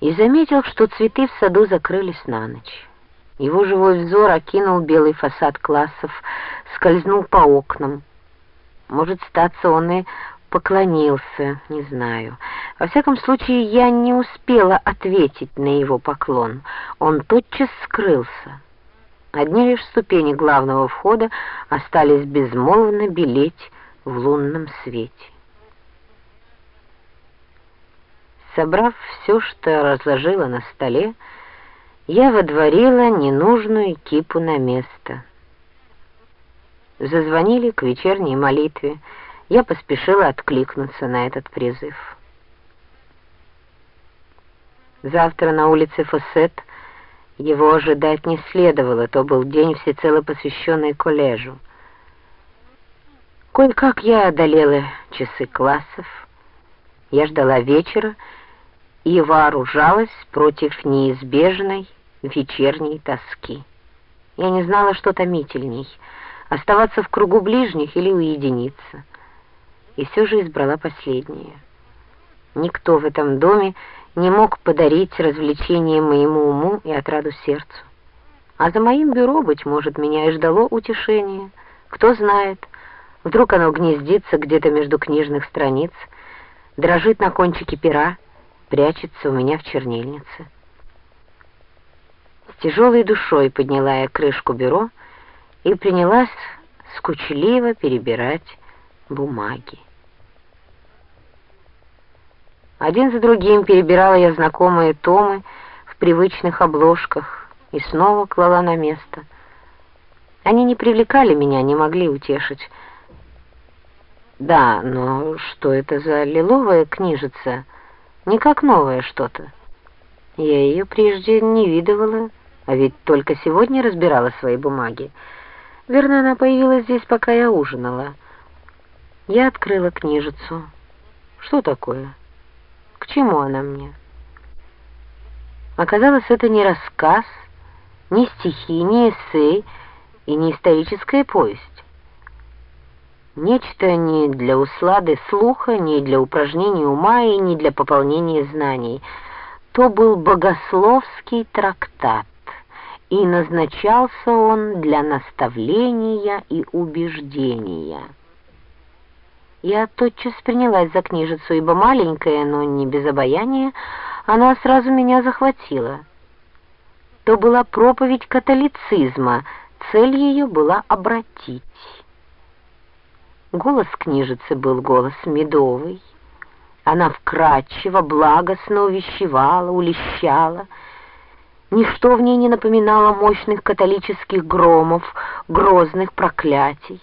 и заметил, что цветы в саду закрылись на ночь. Его живой взор окинул белый фасад классов, скользнул по окнам. Может, статься он и поклонился, не знаю. Во всяком случае, я не успела ответить на его поклон. Он тотчас скрылся. Одни лишь ступени главного входа остались безмолвно белеть в лунном свете. Собрав все, что разложила на столе, я водворила ненужную кипу на место. Зазвонили к вечерней молитве. Я поспешила откликнуться на этот призыв. Завтра на улице Фоссет его ожидать не следовало, то был день всецело посвященный коллежу. Кое-как я одолела часы классов. Я ждала вечера и вооружалась против неизбежной вечерней тоски. Я не знала, что томительней — оставаться в кругу ближних или уединиться. И все же избрала последнее. Никто в этом доме не мог подарить развлечение моему уму и отраду сердцу. А за моим бюро, быть может, меня и ждало утешение. Кто знает, вдруг оно гнездится где-то между книжных страниц, дрожит на кончике пера, прячется у меня в чернильнице. С тяжелой душой подняла я крышку бюро и принялась скучливо перебирать бумаги. Один за другим перебирала я знакомые томы в привычных обложках и снова клала на место. Они не привлекали меня, не могли утешить. Да, но что это за лиловая книжица? Не как новое что-то. Я ее прежде не видывала, а ведь только сегодня разбирала свои бумаги. Верно, она появилась здесь, пока я ужинала. Я открыла книжицу. Что такое? К чему она мне? Оказалось, это не рассказ, не стихи, не эссе и не историческая повесть. Нечто не для услады слуха, не для упражнения ума и не для пополнения знаний. То был богословский трактат, и назначался он для наставления и убеждения. Я тотчас принялась за книжицу, ибо маленькая, но не без обаяния, она сразу меня захватила. То была проповедь католицизма, цель ее была обратить. Голос книжицы был голос медовый. Она вкрадчиво, благостно увещевала, улещала. Ничто в ней не напоминало мощных католических громов, грозных проклятий.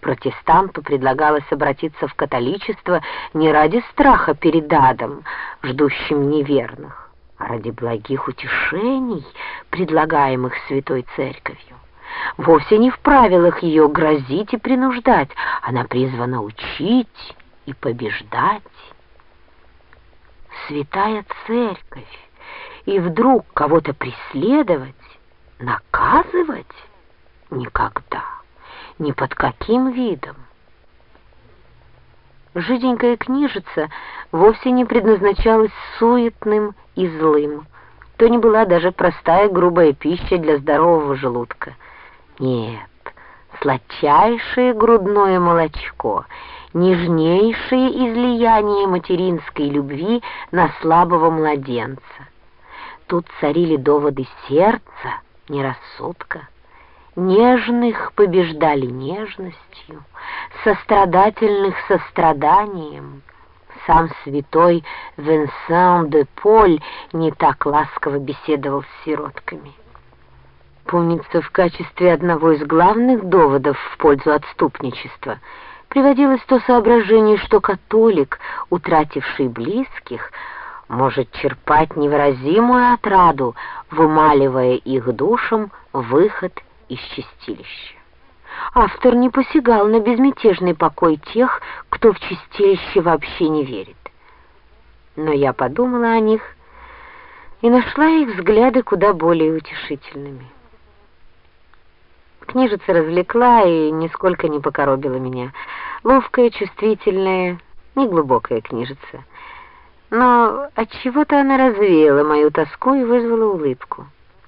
Протестанту предлагалось обратиться в католичество не ради страха перед адом, ждущим неверных, а ради благих утешений, предлагаемых Святой Церковью. Вовсе не в правилах ее грозить и принуждать, она призвана учить и побеждать. Святая Церковь, и вдруг кого-то преследовать, наказывать? Никогда ни под каким видом. Жиденькая книжица вовсе не предназначалась суетным и злым. То не была даже простая грубая пища для здорового желудка. Нет, сладчайшее грудное молочко, нежнейшее излияние материнской любви на слабого младенца. Тут царили доводы сердца, не рассудка. Нежных побеждали нежностью, сострадательных состраданием. Сам святой Венсан де Поль не так ласково беседовал с сиротками. Помнится, в качестве одного из главных доводов в пользу отступничества приводилось то соображение, что католик, утративший близких, может черпать невыразимую отраду, вымаливая их душам выход из чистилища. Автор не посягал на безмятежный покой тех, кто в чистилище вообще не верит. Но я подумала о них и нашла их взгляды куда более утешительными. Книжица развлекла и нисколько не покоробила меня. Ловкая, чувствительная, неглубокая книжица. Но от чего то она развеяла мою тоску и вызвала улыбку.